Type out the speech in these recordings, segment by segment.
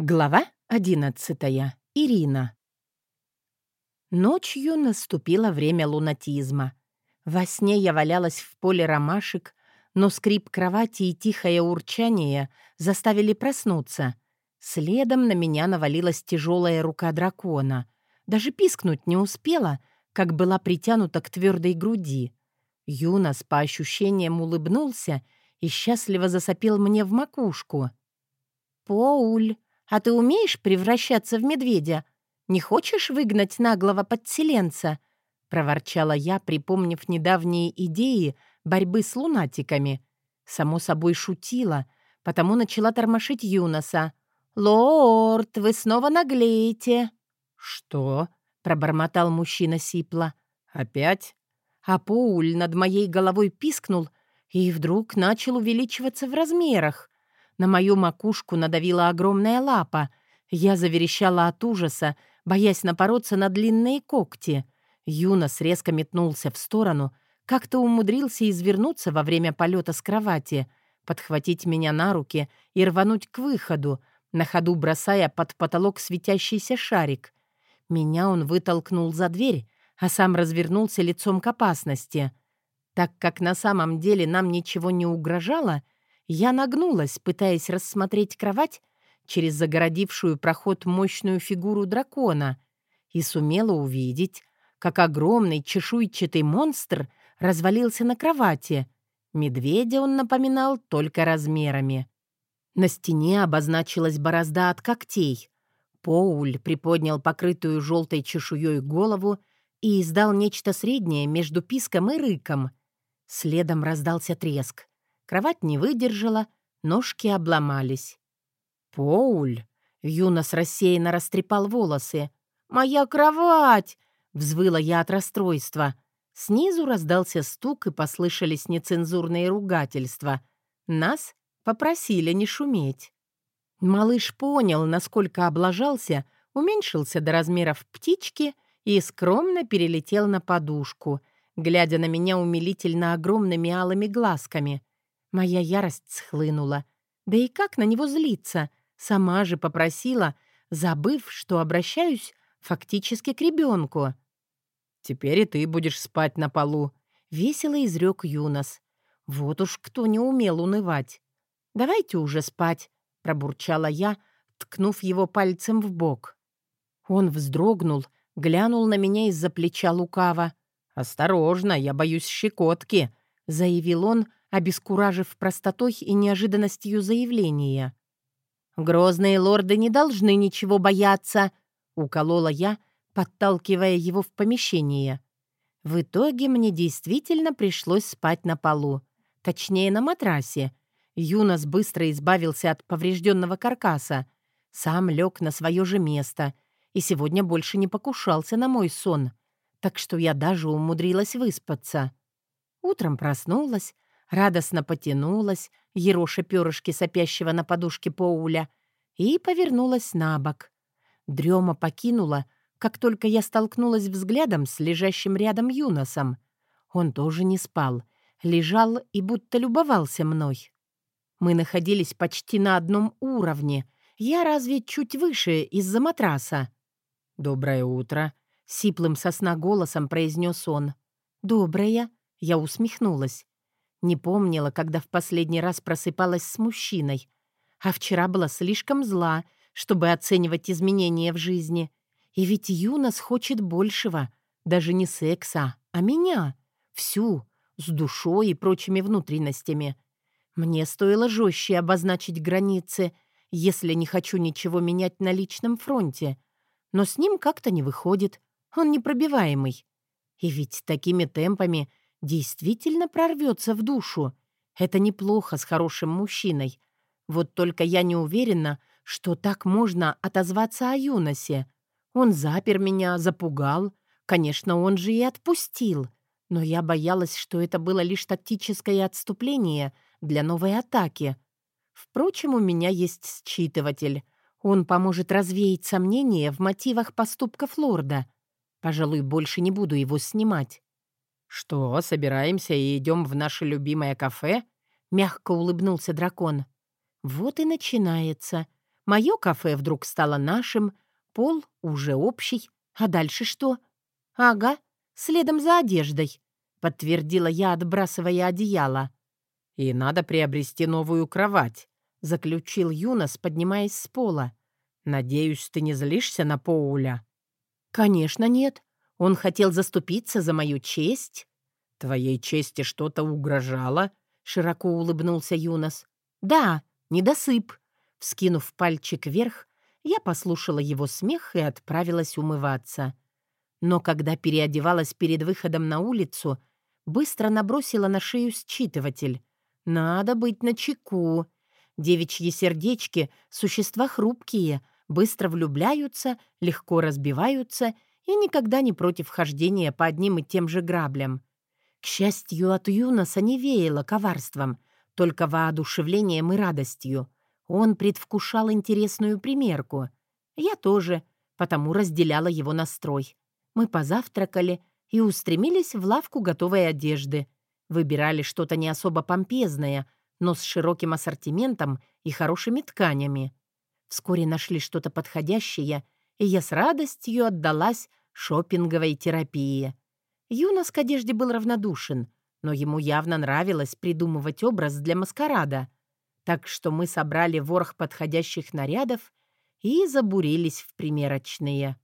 Глава одиннадцатая. Ирина. Ночью наступило время лунатизма. Во сне я валялась в поле ромашек, но скрип кровати и тихое урчание заставили проснуться. Следом на меня навалилась тяжелая рука дракона. Даже пискнуть не успела, как была притянута к твердой груди. Юнос по ощущениям улыбнулся и счастливо засопел мне в макушку. «Поуль!» А ты умеешь превращаться в медведя? Не хочешь выгнать наглого подселенца?» — проворчала я, припомнив недавние идеи борьбы с лунатиками. Само собой шутила, потому начала тормошить Юноса. «Лорд, вы снова наглеете!» «Что?» — пробормотал мужчина сипло. «Опять?» А Поуль над моей головой пискнул и вдруг начал увеличиваться в размерах. На мою макушку надавила огромная лапа. Я заверещала от ужаса, боясь напороться на длинные когти. Юнос резко метнулся в сторону, как-то умудрился извернуться во время полета с кровати, подхватить меня на руки и рвануть к выходу, на ходу бросая под потолок светящийся шарик. Меня он вытолкнул за дверь, а сам развернулся лицом к опасности. Так как на самом деле нам ничего не угрожало — я нагнулась, пытаясь рассмотреть кровать через загородившую проход мощную фигуру дракона и сумела увидеть, как огромный чешуйчатый монстр развалился на кровати. Медведя он напоминал только размерами. На стене обозначилась борозда от когтей. Поуль приподнял покрытую желтой чешуей голову и издал нечто среднее между писком и рыком. Следом раздался треск. Кровать не выдержала, ножки обломались. «Поуль!» — Юнос рассеянно растрепал волосы. «Моя кровать!» — взвыла я от расстройства. Снизу раздался стук и послышались нецензурные ругательства. Нас попросили не шуметь. Малыш понял, насколько облажался, уменьшился до размеров птички и скромно перелетел на подушку, глядя на меня умилительно огромными алыми глазками. Моя ярость схлынула. Да и как на него злиться? Сама же попросила, забыв, что обращаюсь фактически к ребенку. «Теперь и ты будешь спать на полу», — весело изрек Юнос. Вот уж кто не умел унывать. «Давайте уже спать», — пробурчала я, ткнув его пальцем в бок. Он вздрогнул, глянул на меня из-за плеча лукаво. «Осторожно, я боюсь щекотки», — заявил он, обескуражив простотой и неожиданностью заявления. «Грозные лорды не должны ничего бояться», — уколола я, подталкивая его в помещение. В итоге мне действительно пришлось спать на полу, точнее, на матрасе. Юнос быстро избавился от поврежденного каркаса, сам лег на свое же место и сегодня больше не покушался на мой сон, так что я даже умудрилась выспаться. Утром проснулась, радостно потянулась, ероша перышки сопящего на подушке Поуля, и повернулась на бок. Дрема покинула, как только я столкнулась взглядом с лежащим рядом Юносом. Он тоже не спал, лежал и будто любовался мной. Мы находились почти на одном уровне, я разве чуть выше из-за матраса. «Доброе утро», — сиплым сосна голосом произнес он. «Доброе», — я усмехнулась. Не помнила, когда в последний раз просыпалась с мужчиной. А вчера была слишком зла, чтобы оценивать изменения в жизни. И ведь Юнос хочет большего. Даже не секса, а меня. Всю. С душой и прочими внутренностями. Мне стоило жестче обозначить границы, если не хочу ничего менять на личном фронте. Но с ним как-то не выходит. Он непробиваемый. И ведь такими темпами действительно прорвется в душу. Это неплохо с хорошим мужчиной. Вот только я не уверена, что так можно отозваться о Юносе. Он запер меня, запугал. Конечно, он же и отпустил. Но я боялась, что это было лишь тактическое отступление для новой атаки. Впрочем, у меня есть считыватель. Он поможет развеять сомнения в мотивах поступков лорда. Пожалуй, больше не буду его снимать. «Что, собираемся и идем в наше любимое кафе?» — мягко улыбнулся дракон. «Вот и начинается. Мое кафе вдруг стало нашим, пол уже общий. А дальше что? Ага, следом за одеждой, подтвердила я, отбрасывая одеяло. И надо приобрести новую кровать, заключил Юнос, поднимаясь с пола. Надеюсь, ты не злишься на Поуля? Конечно, нет. Он хотел заступиться за мою честь. Твоей чести что-то угрожало? Широко улыбнулся Юнос. Да, недосып. Вскинув пальчик вверх, я послушала его смех и отправилась умываться. Но когда переодевалась перед выходом на улицу, быстро набросила на шею считыватель. Надо быть начеку. Девичьи сердечки — существа хрупкие, быстро влюбляются, легко разбиваются и никогда не против хождения по одним и тем же граблям. К счастью, от Юноса не веяло коварством, только воодушевлением и радостью. Он предвкушал интересную примерку. Я тоже, потому разделяла его настрой. Мы позавтракали и устремились в лавку готовой одежды. Выбирали что-то не особо помпезное, но с широким ассортиментом и хорошими тканями. Вскоре нашли что-то подходящее, и я с радостью отдалась шопинговой терапии. Юнос к одежде был равнодушен, но ему явно нравилось придумывать образ для маскарада — так что мы собрали ворох подходящих нарядов и забурились в примерочные.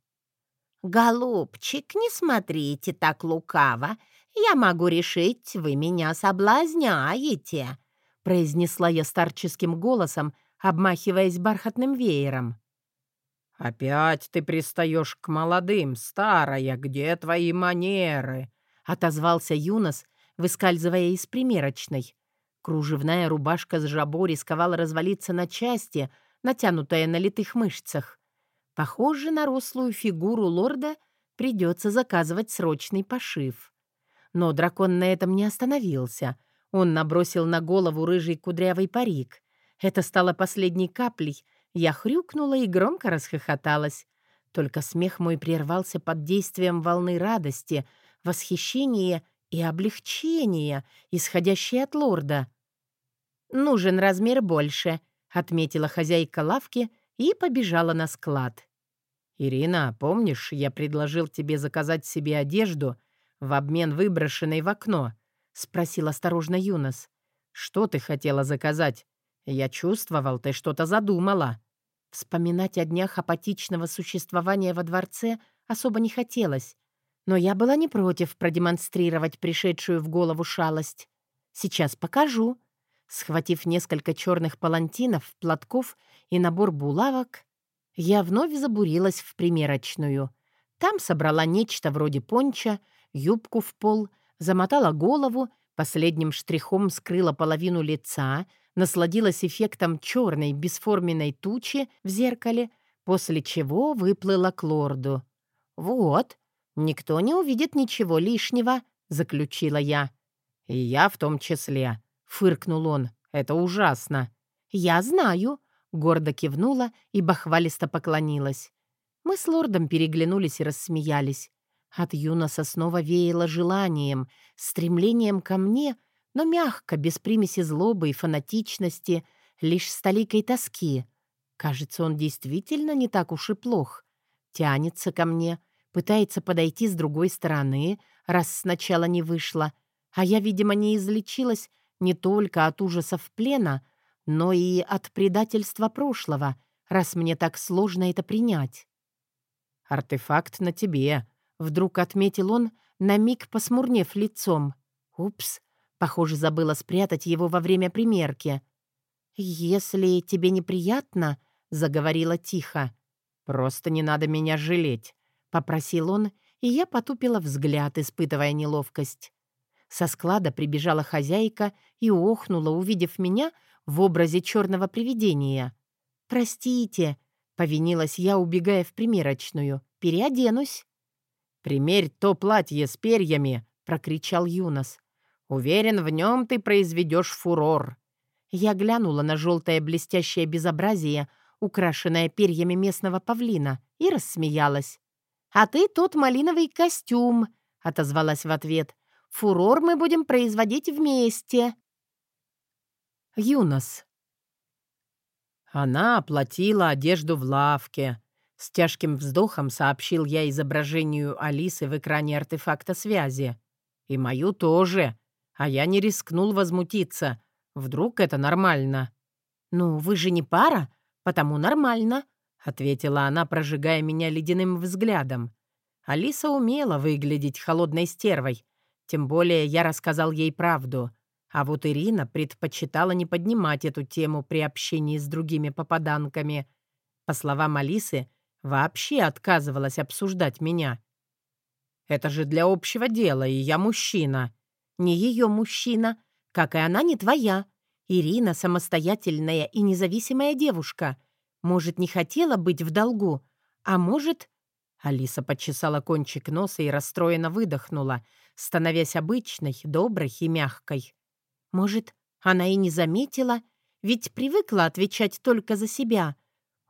«Голубчик, не смотрите так лукаво. Я могу решить, вы меня соблазняете», — произнесла я старческим голосом, обмахиваясь бархатным веером. «Опять ты пристаешь к молодым, старая, где твои манеры?» — отозвался Юнос, выскальзывая из примерочной. Кружевная рубашка с жабо рисковала развалиться на части, натянутая на литых мышцах. Похоже, на рослую фигуру лорда придется заказывать срочный пошив. Но дракон на этом не остановился. Он набросил на голову рыжий кудрявый парик. Это стало последней каплей. Я хрюкнула и громко расхохоталась. Только смех мой прервался под действием волны радости, восхищения и облегчения, исходящей от лорда. «Нужен размер больше», — отметила хозяйка лавки и побежала на склад. «Ирина, помнишь, я предложил тебе заказать себе одежду в обмен выброшенной в окно?» — спросил осторожно Юнос. «Что ты хотела заказать? Я чувствовал, ты что-то задумала». Вспоминать о днях апатичного существования во дворце особо не хотелось, но я была не против продемонстрировать пришедшую в голову шалость. «Сейчас покажу», Схватив несколько черных палантинов, платков и набор булавок, я вновь забурилась в примерочную. Там собрала нечто вроде понча, юбку в пол, замотала голову, последним штрихом скрыла половину лица, насладилась эффектом черной бесформенной тучи в зеркале, после чего выплыла к лорду. «Вот, никто не увидит ничего лишнего», — заключила я. «И я в том числе», фыркнул он. «Это ужасно». «Я знаю», — гордо кивнула и бахвалисто поклонилась. Мы с лордом переглянулись и рассмеялись. От Юноса снова веяло желанием, стремлением ко мне, но мягко, без примеси злобы и фанатичности, лишь с толикой тоски. Кажется, он действительно не так уж и плох. Тянется ко мне, пытается подойти с другой стороны, раз сначала не вышло, а я, видимо, не излечилась не только от ужасов плена, но и от предательства прошлого, раз мне так сложно это принять. «Артефакт на тебе», — вдруг отметил он, на миг посмурнев лицом. «Упс, похоже, забыла спрятать его во время примерки». «Если тебе неприятно», — заговорила тихо, — «просто не надо меня жалеть», — попросил он, и я потупила взгляд, испытывая неловкость. Со склада прибежала хозяйка и охнула, увидев меня в образе черного привидения. «Простите», — повинилась я, убегая в примерочную. «Переоденусь». «Примерь то платье с перьями», — прокричал Юнос. «Уверен, в нем ты произведешь фурор». Я глянула на желтое блестящее безобразие, украшенное перьями местного павлина, и рассмеялась. «А ты тот малиновый костюм», — отозвалась в ответ. Фурор мы будем производить вместе». Юнос. Она оплатила одежду в лавке. С тяжким вздохом сообщил я изображению Алисы в экране артефакта связи. И мою тоже. А я не рискнул возмутиться. Вдруг это нормально? «Ну, вы же не пара, потому нормально», — ответила она, прожигая меня ледяным взглядом. Алиса умела выглядеть холодной стервой. Тем более я рассказал ей правду. А вот Ирина предпочитала не поднимать эту тему при общении с другими попаданками. По словам Алисы, вообще отказывалась обсуждать меня. «Это же для общего дела, и я мужчина». «Не ее мужчина, как и она не твоя. Ирина — самостоятельная и независимая девушка. Может, не хотела быть в долгу, а может...» Алиса почесала кончик носа и расстроенно выдохнула, становясь обычной, доброй и мягкой. «Может, она и не заметила, ведь привыкла отвечать только за себя.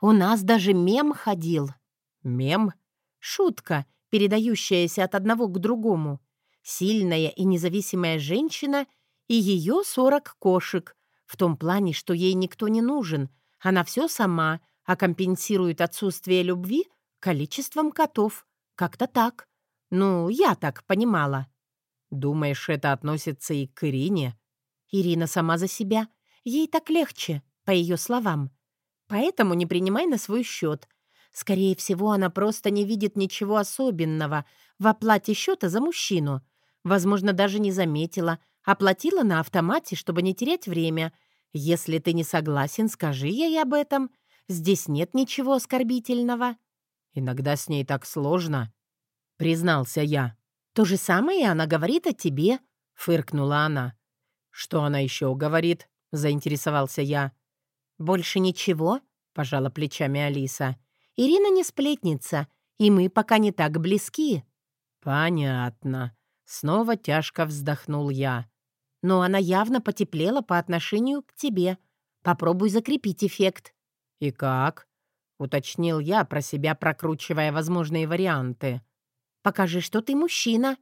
У нас даже мем ходил». «Мем?» «Шутка, передающаяся от одного к другому. Сильная и независимая женщина и ее сорок кошек, в том плане, что ей никто не нужен. Она все сама, а компенсирует отсутствие любви количеством котов. Как-то так. Ну, я так понимала. Думаешь, это относится и к Ирине? Ирина сама за себя. Ей так легче, по ее словам. Поэтому не принимай на свой счет. Скорее всего, она просто не видит ничего особенного в оплате счета за мужчину. Возможно, даже не заметила, оплатила на автомате, чтобы не терять время. Если ты не согласен, скажи ей об этом. Здесь нет ничего оскорбительного. Иногда с ней так сложно, признался я. То же самое она говорит о тебе, фыркнула она. Что она еще говорит? заинтересовался я. Больше ничего, пожала плечами Алиса. Ирина не сплетница, и мы пока не так близки. Понятно. Снова тяжко вздохнул я. Но она явно потеплела по отношению к тебе. Попробуй закрепить эффект. И как? Уточнил я, про себя прокручивая возможные варианты. «Покажи, что ты мужчина».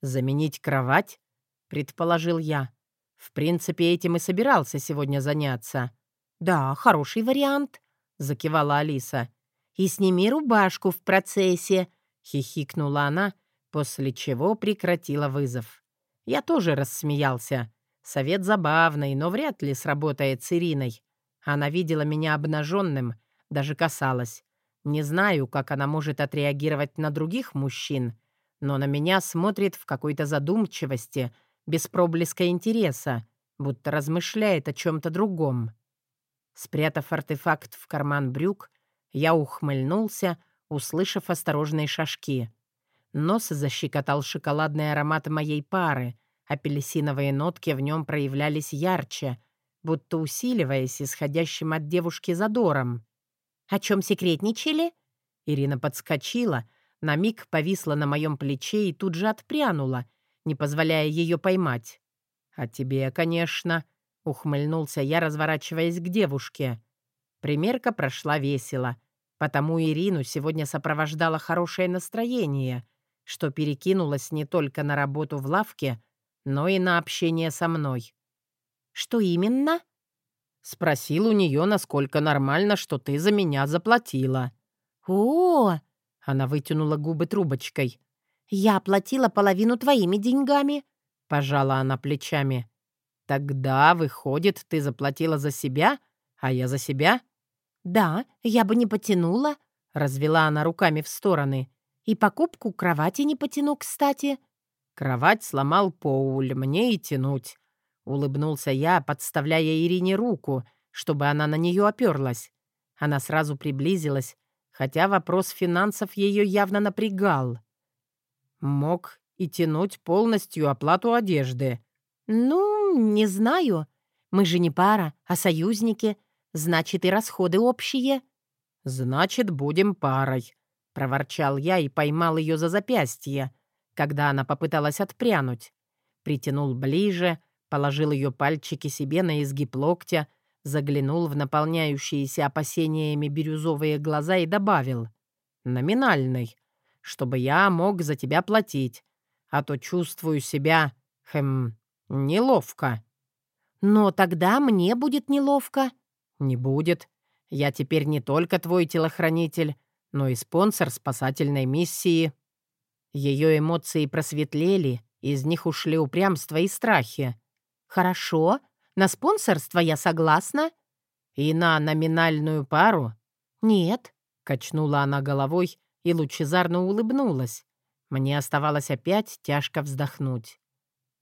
«Заменить кровать?» — предположил я. В принципе, этим и собирался сегодня заняться. «Да, хороший вариант», — закивала Алиса. «И сними рубашку в процессе», — хихикнула она, после чего прекратила вызов. Я тоже рассмеялся. Совет забавный, но вряд ли сработает с Ириной. Она видела меня обнаженным, даже касалась. Не знаю, как она может отреагировать на других мужчин, но на меня смотрит в какой-то задумчивости, без проблеска интереса, будто размышляет о чем-то другом. Спрятав артефакт в карман брюк, я ухмыльнулся, услышав осторожные шажки. Нос защекотал шоколадный аромат моей пары, апельсиновые нотки в нем проявлялись ярче, будто усиливаясь исходящим от девушки задором. «О чем секретничали?» Ирина подскочила, на миг повисла на моем плече и тут же отпрянула, не позволяя ее поймать. «А тебе, конечно», — ухмыльнулся я, разворачиваясь к девушке. Примерка прошла весело, потому Ирину сегодня сопровождало хорошее настроение, что перекинулось не только на работу в лавке, но и на общение со мной. «Что именно?» Спросил у нее, насколько нормально, что ты за меня заплатила. «О!» — она вытянула губы трубочкой. «Я оплатила половину твоими деньгами», — пожала она плечами. «Тогда, выходит, ты заплатила за себя, а я за себя?» «Да, я бы не потянула», — развела она руками в стороны. «И покупку кровати не потяну, кстати». «Кровать сломал Поуль, мне и тянуть. Улыбнулся я, подставляя Ирине руку, чтобы она на нее оперлась. Она сразу приблизилась, хотя вопрос финансов ее явно напрягал. Мог и тянуть полностью оплату одежды. «Ну, не знаю. Мы же не пара, а союзники. Значит, и расходы общие». «Значит, будем парой», — проворчал я и поймал ее за запястье, когда она попыталась отпрянуть. Притянул ближе, Положил ее пальчики себе на изгиб локтя, заглянул в наполняющиеся опасениями бирюзовые глаза и добавил. «Номинальный, чтобы я мог за тебя платить, а то чувствую себя, хм, неловко». «Но тогда мне будет неловко». «Не будет. Я теперь не только твой телохранитель, но и спонсор спасательной миссии». Ее эмоции просветлели, из них ушли упрямство и страхи. «Хорошо, на спонсорство я согласна». «И на номинальную пару?» «Нет», — качнула она головой и лучезарно улыбнулась. Мне оставалось опять тяжко вздохнуть.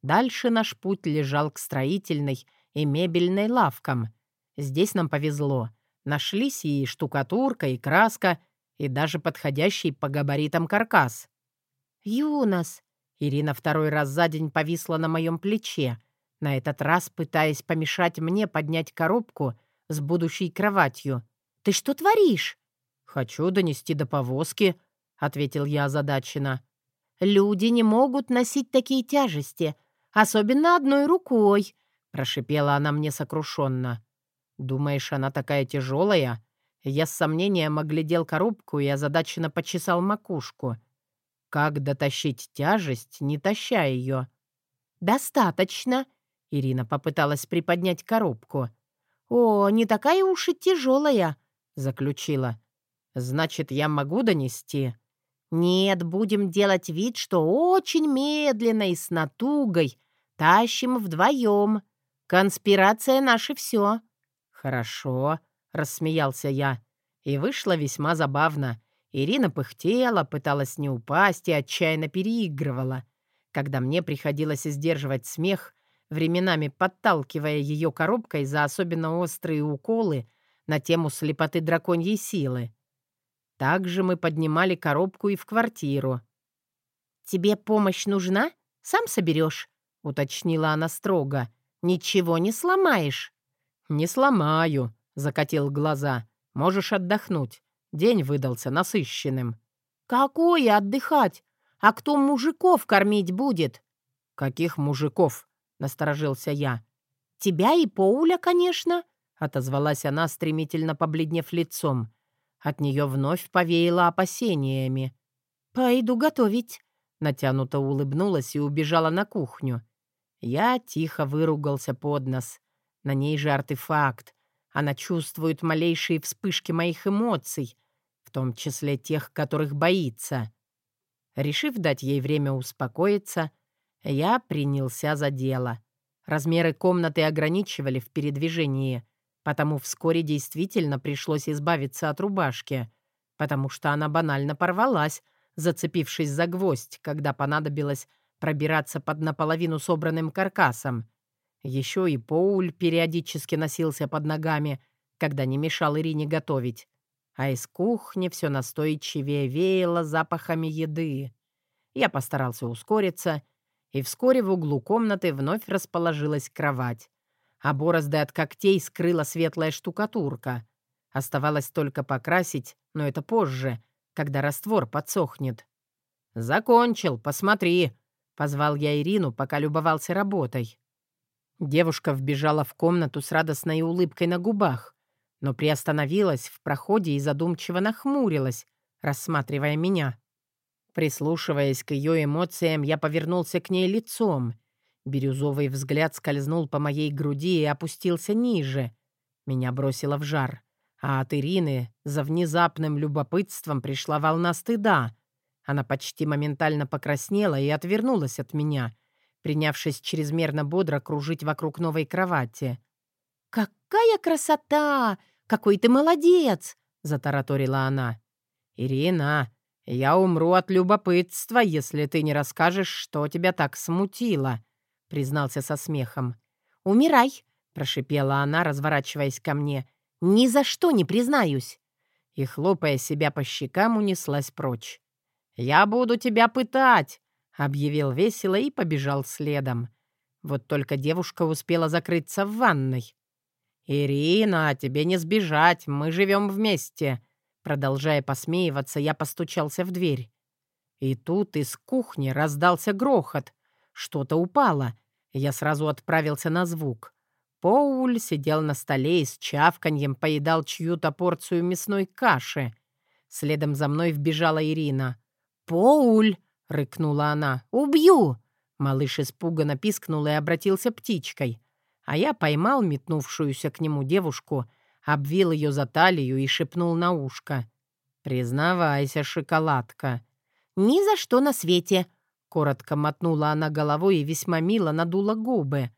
Дальше наш путь лежал к строительной и мебельной лавкам. Здесь нам повезло. Нашлись и штукатурка, и краска, и даже подходящий по габаритам каркас. «Юнос!» Ирина второй раз за день повисла на моем плече, на этот раз пытаясь помешать мне поднять коробку с будущей кроватью. «Ты что творишь?» «Хочу донести до повозки», — ответил я озадаченно. «Люди не могут носить такие тяжести, особенно одной рукой», — прошипела она мне сокрушенно. «Думаешь, она такая тяжелая?» Я с сомнением оглядел коробку и озадаченно почесал макушку. Как дотащить тяжесть, не таща ее? «Достаточно», — Ирина попыталась приподнять коробку. «О, не такая уж и тяжелая», — заключила. «Значит, я могу донести?» «Нет, будем делать вид, что очень медленно и с натугой тащим вдвоем. Конспирация — наше все». «Хорошо», — рассмеялся я. И вышло весьма забавно. Ирина пыхтела, пыталась не упасть и отчаянно переигрывала. Когда мне приходилось сдерживать смех, временами подталкивая ее коробкой за особенно острые уколы на тему слепоты драконьей силы. Также мы поднимали коробку и в квартиру. «Тебе помощь нужна? Сам соберешь», — уточнила она строго. «Ничего не сломаешь». «Не сломаю», — закатил глаза. «Можешь отдохнуть. День выдался насыщенным». «Какое отдыхать? А кто мужиков кормить будет?» «Каких мужиков?» — насторожился я. «Тебя и Поуля, конечно», — отозвалась она, стремительно побледнев лицом. От нее вновь повеяло опасениями. «Пойду готовить», — натянуто улыбнулась и убежала на кухню. Я тихо выругался под нос. На ней же артефакт. Она чувствует малейшие вспышки моих эмоций, в том числе тех, которых боится. Решив дать ей время успокоиться, я принялся за дело. Размеры комнаты ограничивали в передвижении, потому вскоре действительно пришлось избавиться от рубашки, потому что она банально порвалась, зацепившись за гвоздь, когда понадобилось пробираться под наполовину собранным каркасом. Еще и Поуль периодически носился под ногами, когда не мешал Ирине готовить. А из кухни все настойчивее веяло запахами еды. Я постарался ускориться, и вскоре в углу комнаты вновь расположилась кровать. А борозды от когтей скрыла светлая штукатурка. Оставалось только покрасить, но это позже, когда раствор подсохнет. «Закончил, посмотри», — позвал я Ирину, пока любовался работой. Девушка вбежала в комнату с радостной улыбкой на губах, но приостановилась в проходе и задумчиво нахмурилась, рассматривая меня. Прислушиваясь к ее эмоциям, я повернулся к ней лицом. Бирюзовый взгляд скользнул по моей груди и опустился ниже. Меня бросило в жар. А от Ирины за внезапным любопытством пришла волна стыда. Она почти моментально покраснела и отвернулась от меня — принявшись чрезмерно бодро кружить вокруг новой кровати. «Какая красота! Какой ты молодец!» — затараторила она. «Ирина, я умру от любопытства, если ты не расскажешь, что тебя так смутило», — признался со смехом. «Умирай!» — прошипела она, разворачиваясь ко мне. «Ни за что не признаюсь!» И, хлопая себя по щекам, унеслась прочь. «Я буду тебя пытать!» Объявил весело и побежал следом. Вот только девушка успела закрыться в ванной. «Ирина, тебе не сбежать, мы живем вместе!» Продолжая посмеиваться, я постучался в дверь. И тут из кухни раздался грохот. Что-то упало. Я сразу отправился на звук. Поуль сидел на столе и с чавканьем поедал чью-то порцию мясной каши. Следом за мной вбежала Ирина. «Поуль!» — рыкнула она. «Убью!» Малыш испуганно пискнул и обратился птичкой. А я поймал метнувшуюся к нему девушку, обвил ее за талию и шепнул на ушко. «Признавайся, шоколадка». «Ни за что на свете!» Коротко мотнула она головой и весьма мило надула губы.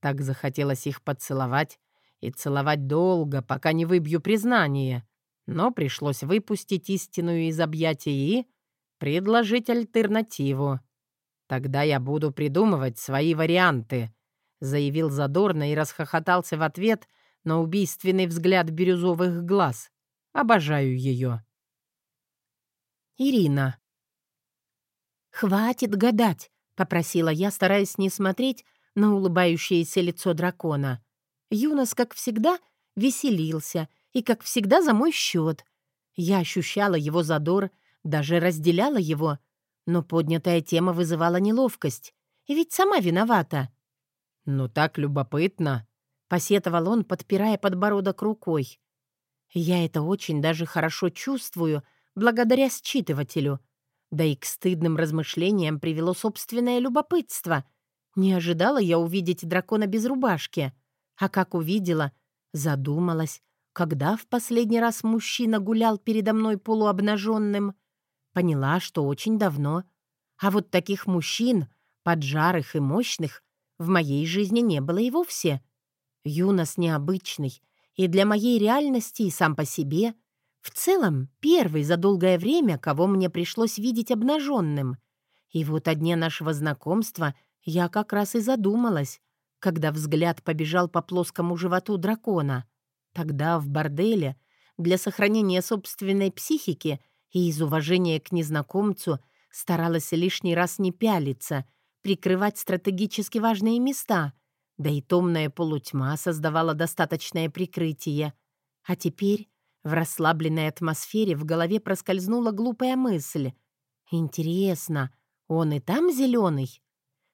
Так захотелось их поцеловать и целовать долго, пока не выбью признание. Но пришлось выпустить истину из объятий и предложить альтернативу. «Тогда я буду придумывать свои варианты», — заявил задорно и расхохотался в ответ на убийственный взгляд бирюзовых глаз. «Обожаю ее». Ирина. «Хватит гадать», — попросила я, стараясь не смотреть на улыбающееся лицо дракона. Юнос, как всегда, веселился, и, как всегда, за мой счет. Я ощущала его задор, даже разделяла его, но поднятая тема вызывала неловкость, и ведь сама виновата. «Ну так любопытно», — посетовал он, подпирая подбородок рукой. «Я это очень даже хорошо чувствую, благодаря считывателю. Да и к стыдным размышлениям привело собственное любопытство. Не ожидала я увидеть дракона без рубашки. А как увидела, задумалась, когда в последний раз мужчина гулял передо мной полуобнаженным. Поняла, что очень давно. А вот таких мужчин, поджарых и мощных, в моей жизни не было и вовсе. Юнос необычный, и для моей реальности, и сам по себе — в целом, первый за долгое время, кого мне пришлось видеть обнаженным. И вот о дне нашего знакомства я как раз и задумалась, когда взгляд побежал по плоскому животу дракона. Тогда в борделе для сохранения собственной психики и из уважения к незнакомцу старалась лишний раз не пялиться, прикрывать стратегически важные места, да и томная полутьма создавала достаточное прикрытие. А теперь в расслабленной атмосфере в голове проскользнула глупая мысль. «Интересно, он и там зеленый?»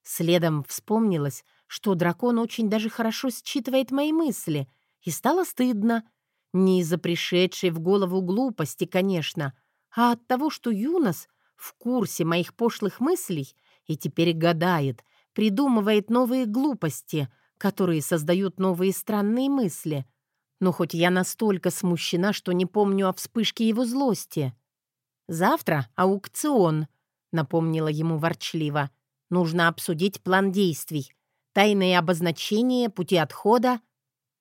Следом вспомнилось, что дракон очень даже хорошо считывает мои мысли, и стало стыдно. Не из-за пришедшей в голову глупости, конечно, а от того, что Юнос в курсе моих пошлых мыслей и теперь гадает, придумывает новые глупости, которые создают новые странные мысли — но хоть я настолько смущена, что не помню о вспышке его злости. «Завтра аукцион», — напомнила ему ворчливо. «Нужно обсудить план действий, тайные обозначения, пути отхода».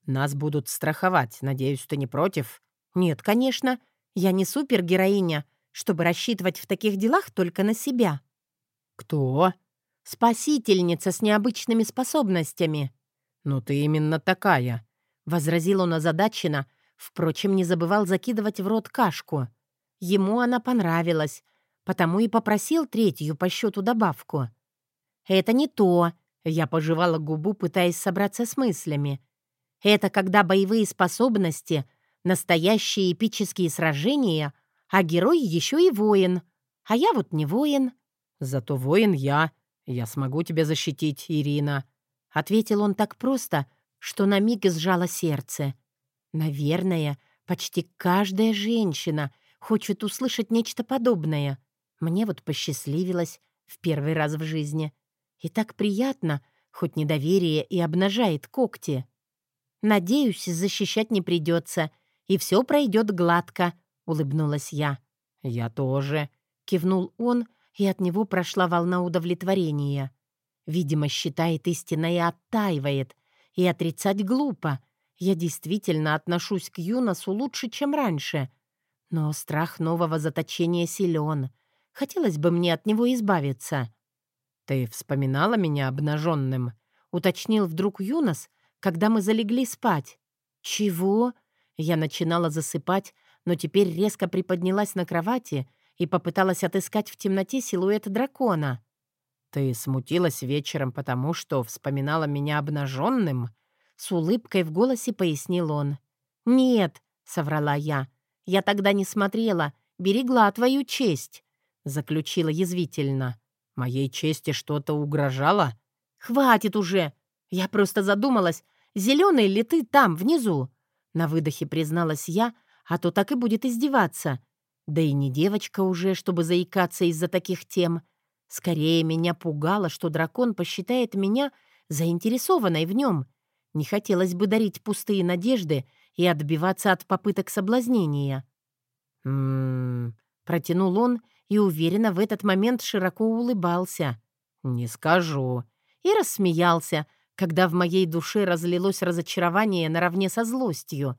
«Нас будут страховать. Надеюсь, ты не против?» «Нет, конечно. Я не супергероиня, чтобы рассчитывать в таких делах только на себя». «Кто?» «Спасительница с необычными способностями». «Ну ты именно такая», Возразил он озадаченно, впрочем, не забывал закидывать в рот кашку. Ему она понравилась, потому и попросил третью по счету добавку. «Это не то», — я пожевала губу, пытаясь собраться с мыслями. «Это когда боевые способности, настоящие эпические сражения, а герой еще и воин. А я вот не воин». «Зато воин я. Я смогу тебя защитить, Ирина», — ответил он так просто, — что на миг сжало сердце. Наверное, почти каждая женщина хочет услышать нечто подобное. Мне вот посчастливилось в первый раз в жизни. И так приятно, хоть недоверие и обнажает когти. «Надеюсь, защищать не придется, и все пройдет гладко», — улыбнулась я. «Я тоже», — кивнул он, и от него прошла волна удовлетворения. Видимо, считает истинное и оттаивает — и отрицать глупо. Я действительно отношусь к Юносу лучше, чем раньше. Но страх нового заточения силен. Хотелось бы мне от него избавиться. «Ты вспоминала меня обнаженным?» — уточнил вдруг Юнос, когда мы залегли спать. «Чего?» Я начинала засыпать, но теперь резко приподнялась на кровати и попыталась отыскать в темноте силуэт дракона. «Ты смутилась вечером, потому что вспоминала меня обнаженным?» С улыбкой в голосе пояснил он. «Нет», — соврала я, — «я тогда не смотрела, берегла твою честь», — заключила язвительно. «Моей чести что-то угрожало?» «Хватит уже! Я просто задумалась, зеленый ли ты там, внизу?» На выдохе призналась я, а то так и будет издеваться. Да и не девочка уже, чтобы заикаться из-за таких тем — Скорее меня пугало, что дракон посчитает меня заинтересованной в нем. Не хотелось бы дарить пустые надежды и отбиваться от попыток соблазнения. «М-м-м», протянул он и уверенно в этот момент широко улыбался. «Не скажу». И рассмеялся, когда в моей душе разлилось разочарование наравне со злостью.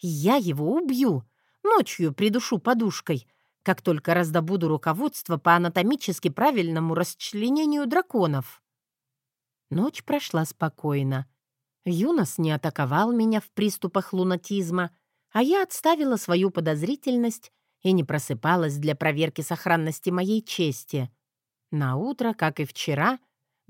«Я его убью! Ночью придушу подушкой, как только раздобуду руководство по анатомически правильному расчленению драконов». Ночь прошла спокойно. Юнос не атаковал меня в приступах лунатизма, а я отставила свою подозрительность и не просыпалась для проверки сохранности моей чести. На утро, как и вчера,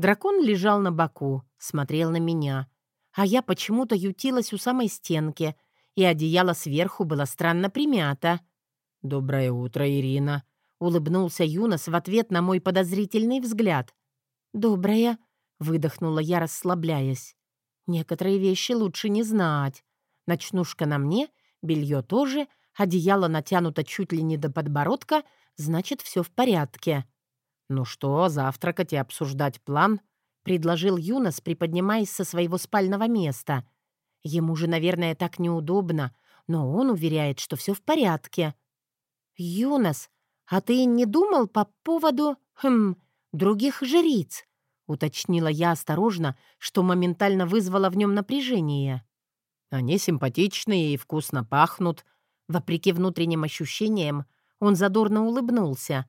дракон лежал на боку, смотрел на меня, а я почему-то ютилась у самой стенки, и одеяло сверху было странно примято. «Доброе утро, Ирина», — улыбнулся Юнос в ответ на мой подозрительный взгляд. «Доброе», — выдохнула я, расслабляясь. Некоторые вещи лучше не знать. Ночнушка на мне, белье тоже, одеяло натянуто чуть ли не до подбородка, значит, все в порядке. «Ну что, завтракать и обсуждать план?» — предложил Юнос, приподнимаясь со своего спального места. Ему же, наверное, так неудобно, но он уверяет, что все в порядке. «Юнос, а ты не думал по поводу, хм, других жриц?» уточнила я осторожно, что моментально вызвало в нем напряжение. «Они симпатичные и вкусно пахнут». Вопреки внутренним ощущениям, он задорно улыбнулся.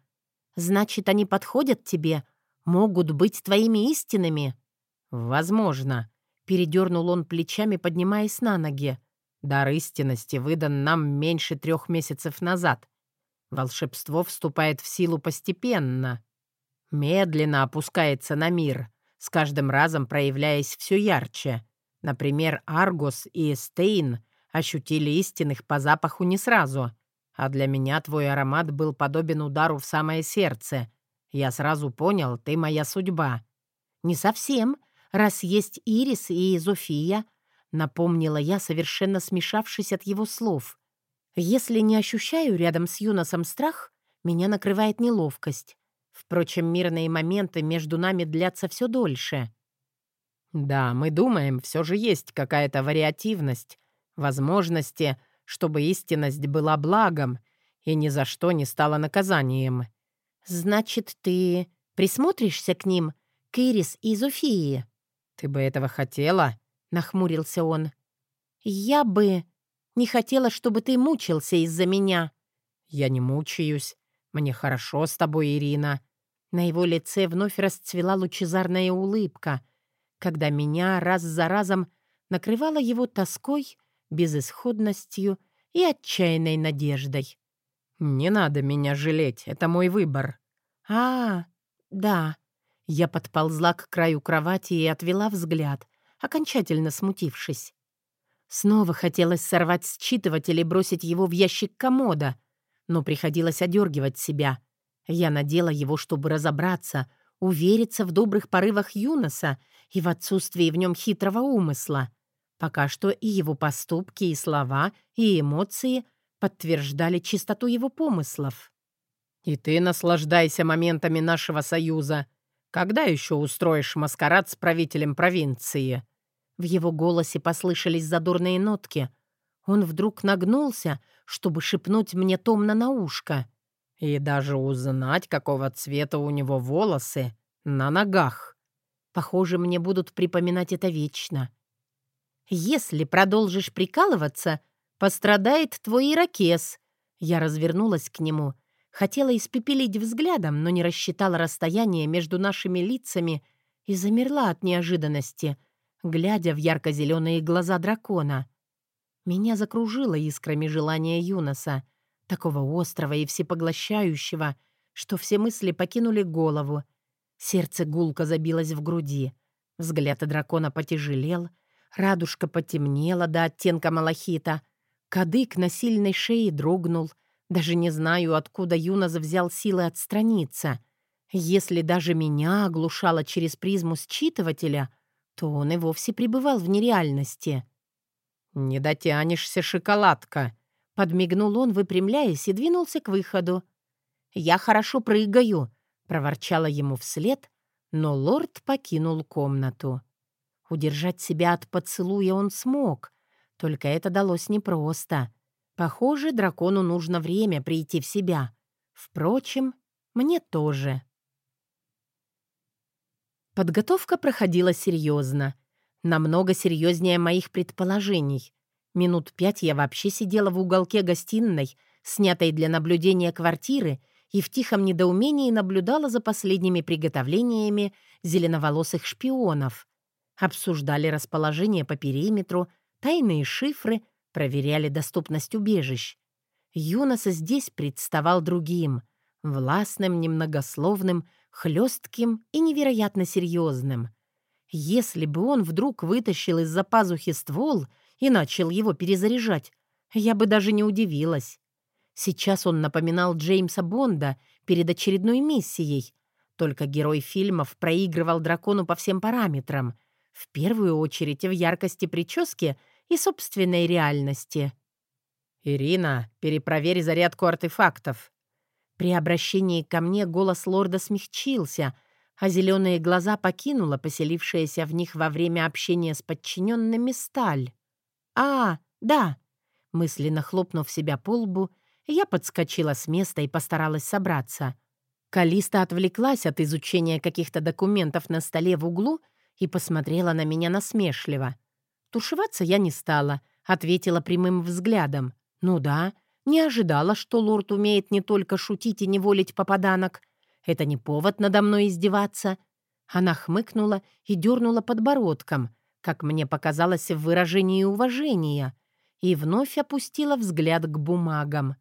«Значит, они подходят тебе? Могут быть твоими истинами?» «Возможно», — передернул он плечами, поднимаясь на ноги. «Дар истинности выдан нам меньше трех месяцев назад. Волшебство вступает в силу постепенно. Медленно опускается на мир, с каждым разом проявляясь все ярче. Например, Аргос и Эстейн ощутили истинных по запаху не сразу, а для меня твой аромат был подобен удару в самое сердце. Я сразу понял, ты моя судьба». «Не совсем, раз есть Ирис и Зофия», — напомнила я, совершенно смешавшись от его слов. «Если не ощущаю рядом с Юносом страх, меня накрывает неловкость. Впрочем, мирные моменты между нами длятся все дольше. Да, мы думаем, все же есть какая-то вариативность, возможности, чтобы истинность была благом и ни за что не стала наказанием. Значит, ты присмотришься к ним, к Ирис и Зофии? Ты бы этого хотела? Нахмурился он. Я бы не хотела, чтобы ты мучился из-за меня. Я не мучаюсь. Мне хорошо с тобой, Ирина. На его лице вновь расцвела лучезарная улыбка, когда меня раз за разом накрывала его тоской, безысходностью и отчаянной надеждой. «Не надо меня жалеть, это мой выбор». «А, да». Я подползла к краю кровати и отвела взгляд, окончательно смутившись. Снова хотелось сорвать считыватель и бросить его в ящик комода, но приходилось одергивать себя — я надела его, чтобы разобраться, увериться в добрых порывах Юноса и в отсутствии в нем хитрого умысла. Пока что и его поступки, и слова, и эмоции подтверждали чистоту его помыслов. «И ты наслаждайся моментами нашего союза. Когда еще устроишь маскарад с правителем провинции?» В его голосе послышались задорные нотки. Он вдруг нагнулся, чтобы шепнуть мне томно на ушко. И даже узнать, какого цвета у него волосы на ногах. Похоже, мне будут припоминать это вечно. Если продолжишь прикалываться, пострадает твой ирокез. Я развернулась к нему. Хотела испепелить взглядом, но не рассчитала расстояние между нашими лицами и замерла от неожиданности, глядя в ярко-зеленые глаза дракона. Меня закружило искрами желания Юноса — такого острого и всепоглощающего, что все мысли покинули голову. Сердце гулко забилось в груди. Взгляд дракона потяжелел, радужка потемнела до оттенка малахита. Кадык на сильной шее дрогнул. Даже не знаю, откуда Юнос взял силы отстраниться. Если даже меня оглушало через призму считывателя, то он и вовсе пребывал в нереальности. «Не дотянешься, шоколадка!» Подмигнул он, выпрямляясь, и двинулся к выходу. «Я хорошо прыгаю», — проворчала ему вслед, но лорд покинул комнату. Удержать себя от поцелуя он смог, Только это далось непросто. Похоже, дракону нужно время прийти в себя. Впрочем, мне тоже. Подготовка проходила серьезно. Намного серьезнее моих предположений. Минут пять я вообще сидела в уголке гостиной, снятой для наблюдения квартиры, и в тихом недоумении наблюдала за последними приготовлениями зеленоволосых шпионов. Обсуждали расположение по периметру, тайные шифры, проверяли доступность убежищ. Юнос здесь представал другим, властным, немногословным, хлестким и невероятно серьезным. Если бы он вдруг вытащил из-за пазухи ствол и начал его перезаряжать, я бы даже не удивилась. Сейчас он напоминал Джеймса Бонда перед очередной миссией, только герой фильмов проигрывал дракону по всем параметрам, в первую очередь в яркости прически и собственной реальности. «Ирина, перепроверь зарядку артефактов», при обращении ко мне голос лорда смягчился, а зеленые глаза покинула поселившаяся в них во время общения с подчиненными сталь. «А, да!» Мысленно хлопнув себя по лбу, я подскочила с места и постаралась собраться. Калиста отвлеклась от изучения каких-то документов на столе в углу и посмотрела на меня насмешливо. Тушеваться я не стала, ответила прямым взглядом. «Ну да, не ожидала, что лорд умеет не только шутить и неволить попаданок. Это не повод надо мной издеваться. Она хмыкнула и дернула подбородком, как мне показалось в выражении уважения, и вновь опустила взгляд к бумагам.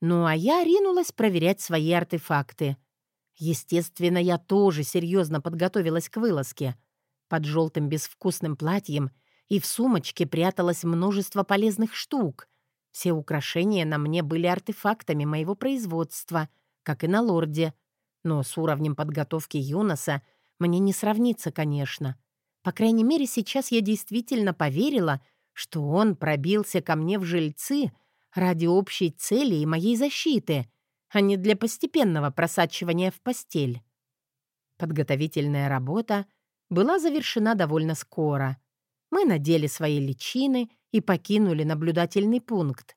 Ну а я ринулась проверять свои артефакты. Естественно, я тоже серьезно подготовилась к вылазке. Под желтым безвкусным платьем и в сумочке пряталось множество полезных штук — все украшения на мне были артефактами моего производства, как и на лорде. Но с уровнем подготовки Юноса мне не сравнится, конечно. По крайней мере, сейчас я действительно поверила, что он пробился ко мне в жильцы ради общей цели и моей защиты, а не для постепенного просачивания в постель. Подготовительная работа была завершена довольно скоро. Мы надели свои личины — и покинули наблюдательный пункт.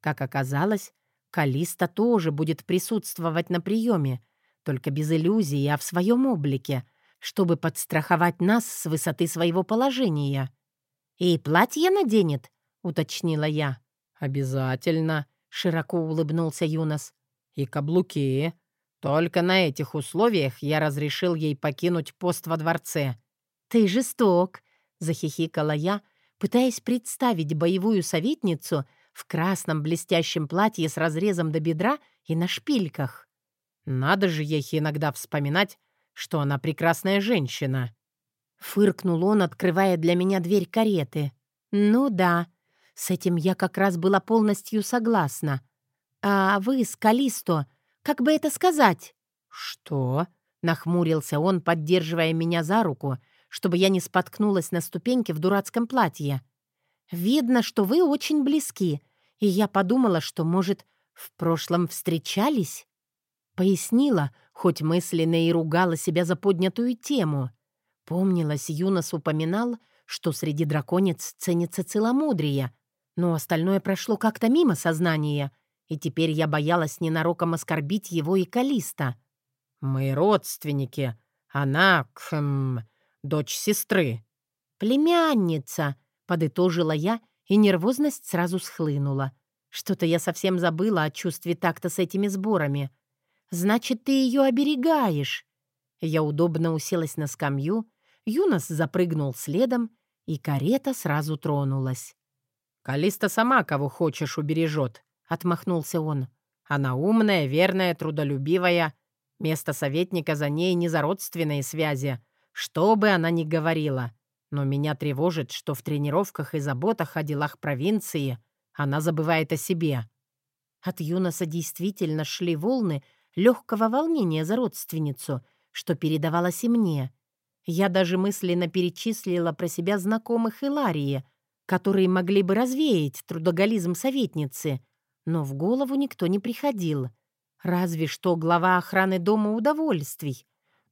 Как оказалось, Калиста тоже будет присутствовать на приеме, только без иллюзий, а в своем облике, чтобы подстраховать нас с высоты своего положения. «И платье наденет?» — уточнила я. «Обязательно», — широко улыбнулся Юнос. «И каблуки. Только на этих условиях я разрешил ей покинуть пост во дворце». «Ты жесток», — захихикала я, пытаясь представить боевую советницу в красном блестящем платье с разрезом до бедра и на шпильках. «Надо же ей иногда вспоминать, что она прекрасная женщина». Фыркнул он, открывая для меня дверь кареты. «Ну да, с этим я как раз была полностью согласна. А вы, Скалисто, как бы это сказать?» «Что?» — нахмурился он, поддерживая меня за руку — чтобы я не споткнулась на ступеньке в дурацком платье. «Видно, что вы очень близки, и я подумала, что, может, в прошлом встречались?» Пояснила, хоть мысленно и ругала себя за поднятую тему. Помнилось, Юнос упоминал, что среди драконец ценится целомудрие, но остальное прошло как-то мимо сознания, и теперь я боялась ненароком оскорбить его и Калиста. «Мы родственники. Она, кхм, дочь сестры». «Племянница», — подытожила я, и нервозность сразу схлынула. Что-то я совсем забыла о чувстве такта с этими сборами. «Значит, ты ее оберегаешь». Я удобно уселась на скамью, Юнос запрыгнул следом, и карета сразу тронулась. «Калиста сама кого хочешь убережет», — отмахнулся он. «Она умная, верная, трудолюбивая. Место советника за ней не за родственные связи, что бы она ни говорила, но меня тревожит, что в тренировках и заботах о делах провинции она забывает о себе. От Юноса действительно шли волны легкого волнения за родственницу, что передавалось и мне. Я даже мысленно перечислила про себя знакомых Иларии, которые могли бы развеять трудоголизм советницы, но в голову никто не приходил. Разве что глава охраны Дома удовольствий,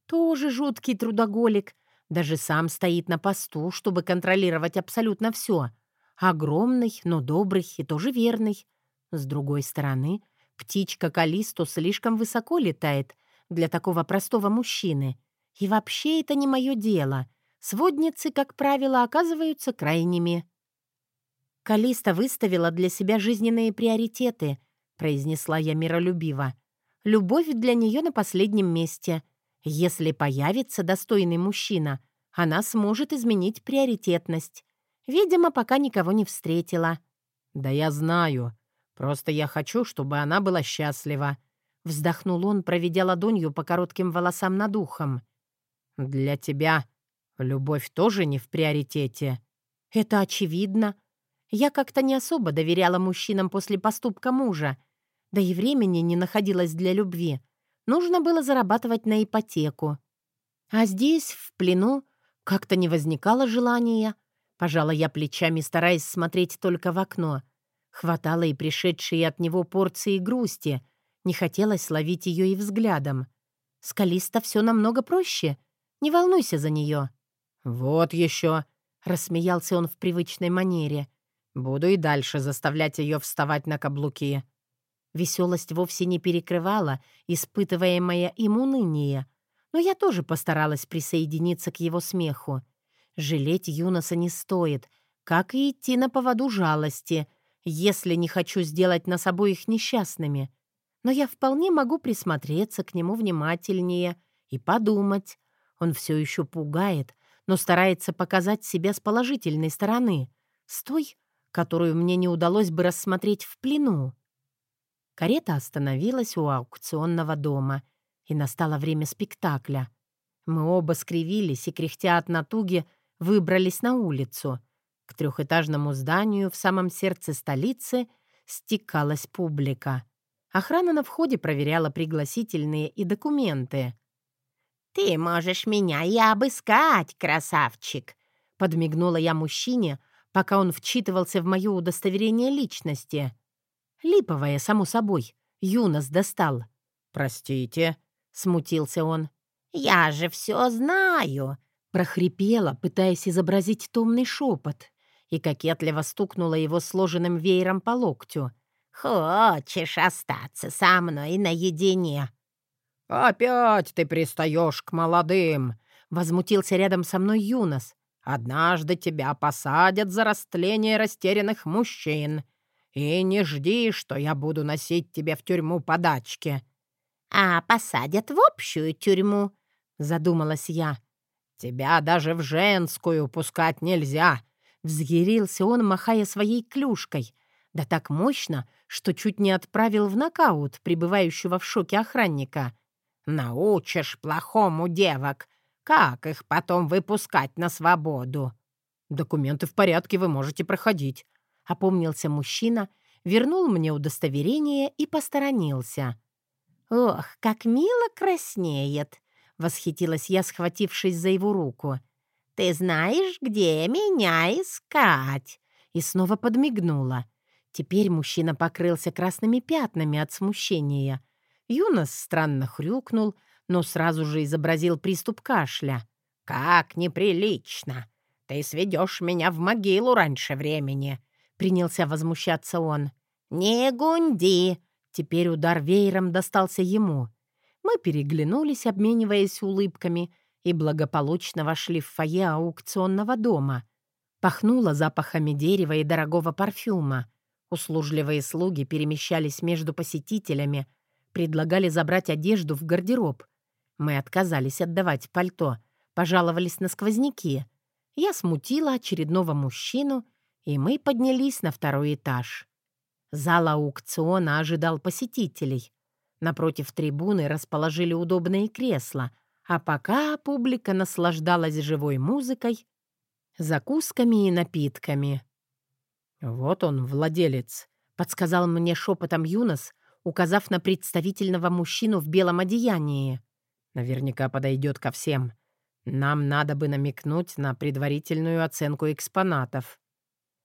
тоже жуткий трудоголик. Даже сам стоит на посту, чтобы контролировать абсолютно все. Огромный, но добрый и тоже верный. С другой стороны, птичка Калисто слишком высоко летает для такого простого мужчины. И вообще это не мое дело. Сводницы, как правило, оказываются крайними. Калиста выставила для себя жизненные приоритеты, произнесла я миролюбиво. Любовь для нее на последнем месте. Если появится достойный мужчина, она сможет изменить приоритетность. Видимо, пока никого не встретила. «Да я знаю. Просто я хочу, чтобы она была счастлива», — вздохнул он, проведя ладонью по коротким волосам над ухом. «Для тебя любовь тоже не в приоритете». «Это очевидно. Я как-то не особо доверяла мужчинам после поступка мужа, да и времени не находилось для любви. Нужно было зарабатывать на ипотеку. А здесь, в плену, как-то не возникало желания. Пожала я плечами, стараясь смотреть только в окно. Хватало и пришедшие от него порции грусти. Не хотелось ловить ее и взглядом. Скалиста все намного проще. Не волнуйся за нее. «Вот еще!» — рассмеялся он в привычной манере. «Буду и дальше заставлять ее вставать на каблуки. Веселость вовсе не перекрывала испытываемое им уныние, но я тоже постаралась присоединиться к его смеху. Жалеть Юноса не стоит, как и идти на поводу жалости, если не хочу сделать нас обоих несчастными. Но я вполне могу присмотреться к нему внимательнее и подумать. Он все еще пугает, но старается показать себя с положительной стороны, с той, которую мне не удалось бы рассмотреть в плену. Карета остановилась у аукционного дома, и настало время спектакля. Мы оба скривились и, кряхтя от натуги, выбрались на улицу. К трехэтажному зданию в самом сердце столицы стекалась публика. Охрана на входе проверяла пригласительные и документы. «Ты можешь меня и обыскать, красавчик!» Подмигнула я мужчине, пока он вчитывался в мое удостоверение личности. Липовое, само собой. Юнос достал. «Простите», — смутился он. «Я же все знаю», — прохрипела, пытаясь изобразить томный шепот, и кокетливо стукнула его сложенным веером по локтю. «Хочешь остаться со мной наедине?» «Опять ты пристаешь к молодым!» — возмутился рядом со мной Юнос. «Однажды тебя посадят за растление растерянных мужчин. И не жди, что я буду носить тебе в тюрьму подачки». «А посадят в общую тюрьму», — задумалась я. «Тебя даже в женскую пускать нельзя», — взъярился он, махая своей клюшкой. Да так мощно, что чуть не отправил в нокаут пребывающего в шоке охранника. «Научишь плохому девок, как их потом выпускать на свободу?» «Документы в порядке, вы можете проходить», Опомнился мужчина, вернул мне удостоверение и посторонился. «Ох, как мило краснеет!» — восхитилась я, схватившись за его руку. «Ты знаешь, где меня искать?» И снова подмигнула. Теперь мужчина покрылся красными пятнами от смущения. Юнос странно хрюкнул, но сразу же изобразил приступ кашля. «Как неприлично! Ты сведешь меня в могилу раньше времени принялся возмущаться он. «Не гунди!» Теперь удар веером достался ему. Мы переглянулись, обмениваясь улыбками, и благополучно вошли в фойе аукционного дома. Пахнуло запахами дерева и дорогого парфюма. Услужливые слуги перемещались между посетителями, предлагали забрать одежду в гардероб. Мы отказались отдавать пальто, пожаловались на сквозняки. Я смутила очередного мужчину — и мы поднялись на второй этаж. Зал аукциона ожидал посетителей. Напротив трибуны расположили удобные кресла, а пока публика наслаждалась живой музыкой, закусками и напитками. «Вот он, владелец», — подсказал мне шепотом Юнос, указав на представительного мужчину в белом одеянии. «Наверняка подойдет ко всем. Нам надо бы намекнуть на предварительную оценку экспонатов».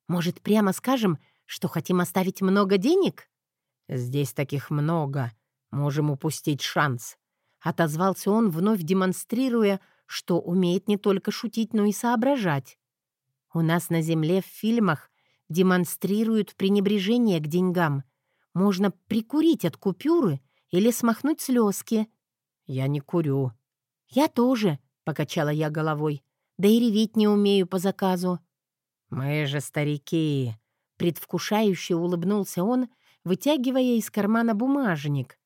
Может, прямо скажем, что хотим оставить много денег?» «Здесь таких много. Можем упустить шанс», — отозвался он, вновь демонстрируя, что умеет не только шутить, но и соображать. «У нас на Земле в фильмах демонстрируют пренебрежение к деньгам. Можно прикурить от купюры или смахнуть слезки. «Я не курю». «Я тоже», — покачала я головой. «Да и реветь не умею по заказу». «Мы же старики», — предвкушающе улыбнулся он, вытягивая из кармана бумажник.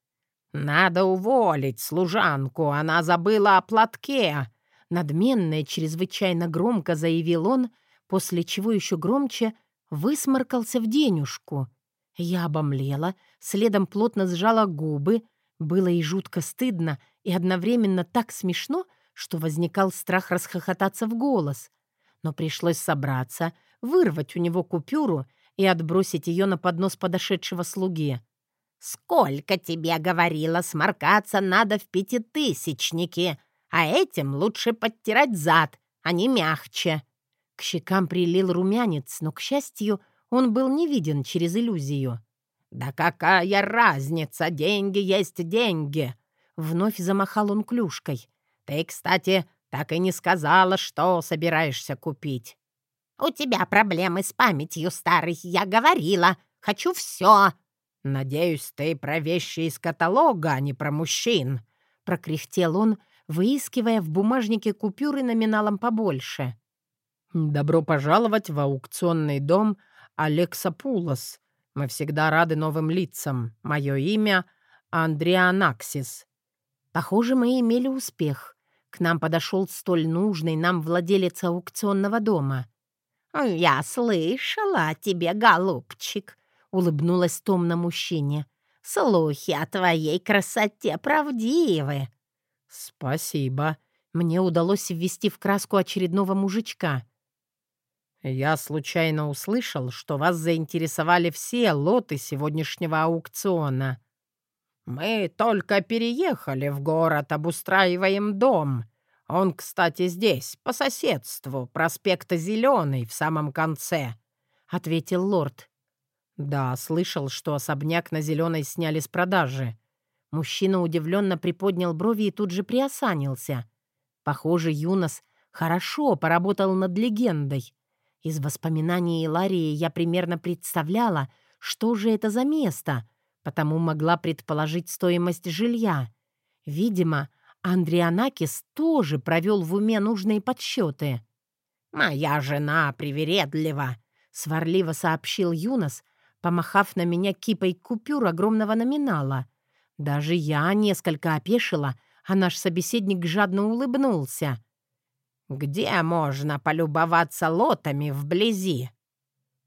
«Надо уволить служанку, она забыла о платке!» Надменно и чрезвычайно громко заявил он, после чего еще громче высморкался в денюшку. Я обомлела, следом плотно сжала губы. Было и жутко стыдно, и одновременно так смешно, что возникал страх расхохотаться в голос. Но пришлось собраться, вырвать у него купюру и отбросить ее на поднос подошедшего слуги. «Сколько тебе говорила, сморкаться надо в пятитысячнике, а этим лучше подтирать зад, а не мягче». К щекам прилил румянец, но, к счастью, он был не виден через иллюзию. «Да какая разница, деньги есть деньги!» Вновь замахал он клюшкой. «Ты, кстати, так и не сказала, что собираешься купить». «У тебя проблемы с памятью, старый, я говорила. Хочу все!» «Надеюсь, ты про вещи из каталога, а не про мужчин», — прокряхтел он, выискивая в бумажнике купюры номиналом побольше. «Добро пожаловать в аукционный дом Алекса Пулос. Мы всегда рады новым лицам. Мое имя — Андрианаксис». Похоже, мы имели успех. К нам подошел столь нужный нам владелец аукционного дома. «Я слышала о тебе, голубчик», — улыбнулась томно мужчине. «Слухи о твоей красоте правдивы». «Спасибо». Мне удалось ввести в краску очередного мужичка. «Я случайно услышал, что вас заинтересовали все лоты сегодняшнего аукциона. Мы только переехали в город, обустраиваем дом. Он, кстати, здесь, по соседству, проспекта Зеленый, в самом конце», — ответил лорд. «Да, слышал, что особняк на Зеленой сняли с продажи». Мужчина удивленно приподнял брови и тут же приосанился. Похоже, Юнос хорошо поработал над легендой. Из воспоминаний Иларии я примерно представляла, что же это за место, потому могла предположить стоимость жилья. Видимо, Андрианакис тоже провел в уме нужные подсчеты. «Моя жена привередлива», — сварливо сообщил Юнос, помахав на меня кипой купюр огромного номинала. Даже я несколько опешила, а наш собеседник жадно улыбнулся. «Где можно полюбоваться лотами вблизи?»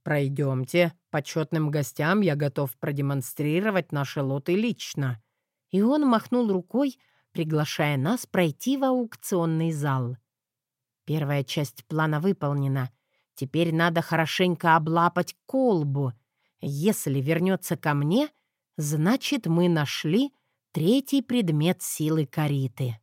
«Пройдемте. Почетным гостям я готов продемонстрировать наши лоты лично». И он махнул рукой, приглашая нас пройти в аукционный зал. Первая часть плана выполнена. Теперь надо хорошенько облапать колбу — если вернется ко мне, значит, мы нашли третий предмет силы Кариты.